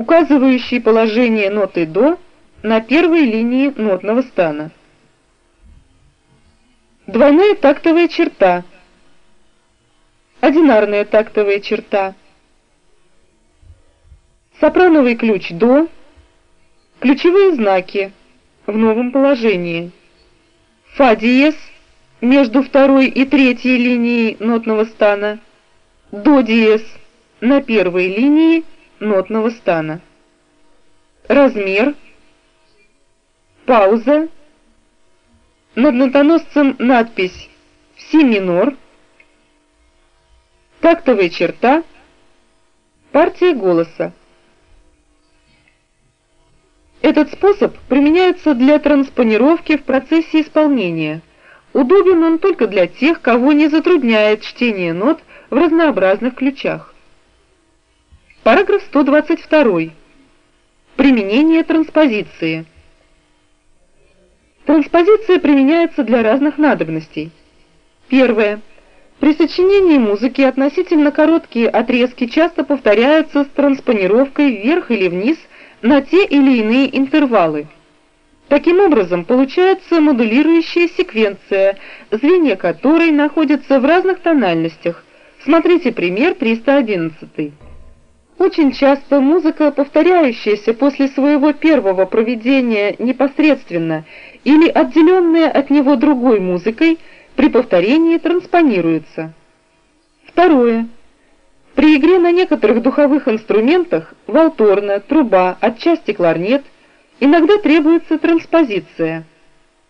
указывающий положение ноты до на первой линии нотного стана. Двойная тактовая черта. Одинарная тактовая черта. Сопрановый ключ до. Ключевые знаки в новом положении. Фа диез между второй и третьей линией нотного стана. До диез на первой линии нотного стана. Размер. Пауза. Над нотоносцем надпись «Си минор». Тактовая черта. Партия голоса. Этот способ применяется для транспонировки в процессе исполнения. Удобен он только для тех, кого не затрудняет чтение нот в разнообразных ключах. Параграф 122. Применение транспозиции. Транспозиция применяется для разных надобностей. Первое. При сочинении музыки относительно короткие отрезки часто повторяются с транспонировкой вверх или вниз на те или иные интервалы. Таким образом, получается модулирующая секвенция, звенья которой находятся в разных тональностях. Смотрите пример 311. Очень часто музыка, повторяющаяся после своего первого проведения непосредственно или отделенная от него другой музыкой, при повторении транспонируется. Второе. При игре на некоторых духовых инструментах валторна, труба, отчасти кларнет иногда требуется транспозиция.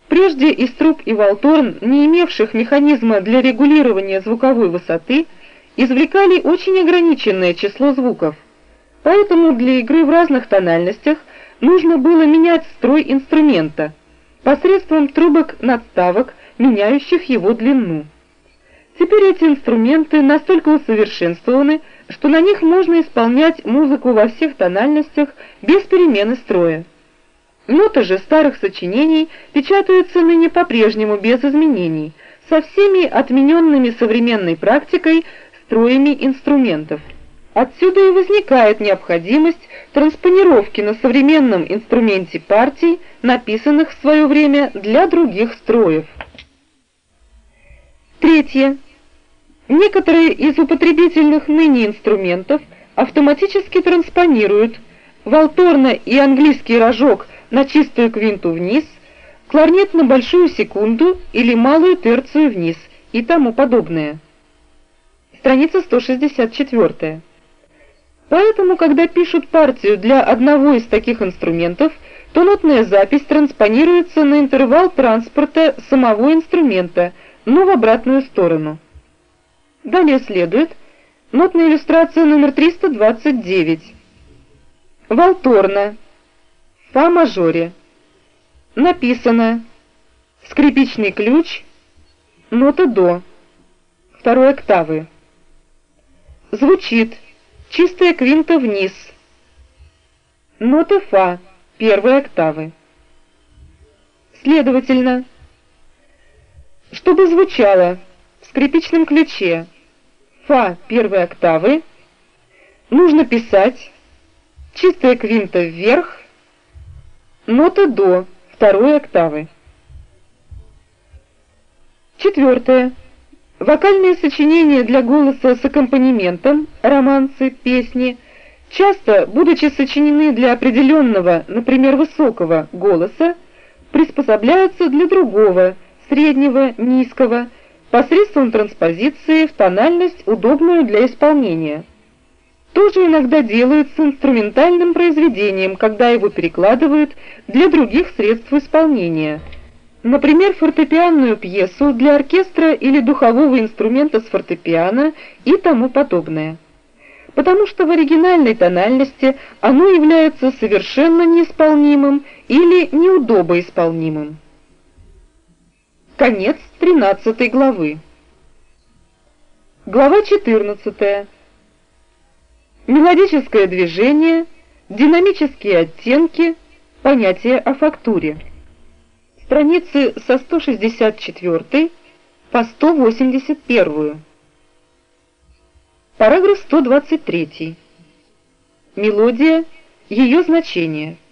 Прежде из труб и валторн, не имевших механизма для регулирования звуковой высоты, извлекали очень ограниченное число звуков. Поэтому для игры в разных тональностях нужно было менять строй инструмента посредством трубок-надставок, меняющих его длину. Теперь эти инструменты настолько усовершенствованы, что на них можно исполнять музыку во всех тональностях без перемены строя. Ноты же старых сочинений печатаются ныне по-прежнему без изменений, со всеми отмененными современной практикой строями инструментов. Отсюда и возникает необходимость транспонировки на современном инструменте партий, написанных в свое время для других строев. Третье. Некоторые из употребительных ныне инструментов автоматически транспонируют валторна и английский рожок на чистую квинту вниз, кларнет на большую секунду или малую терцию вниз и тому подобное. Страница 164. Поэтому, когда пишут партию для одного из таких инструментов, то нотная запись транспонируется на интервал транспорта самого инструмента, но в обратную сторону. Далее следует нотная иллюстрация номер 329. Валторна. Фа мажоре. Написано скрипичный ключ, нота до, второй октавы. Звучит чистая квинта вниз, нота фа, первой октавы. Следовательно, чтобы звучало скрипичном ключе фа первой октавы нужно писать чистая квинта вверх, нота до второй октавы. Четвертое. Вокальные сочинения для голоса с аккомпанементом, романсы, песни, часто, будучи сочинены для определенного, например, высокого голоса, приспособляются для другого, среднего, низкого, посредством транспозиции в тональность, удобную для исполнения. Тоже иногда делают с инструментальным произведением, когда его перекладывают для других средств исполнения. Например, фортепианную пьесу для оркестра или духового инструмента с фортепиано и тому подобное. Потому что в оригинальной тональности оно является совершенно неисполнимым или неудобоисполнимым. Конец 13 главы. Глава 14. Мелодическое движение, динамические оттенки, понятие о фактуре. Страницы со 164 по 181. Параграф 123. Мелодия Ее значение –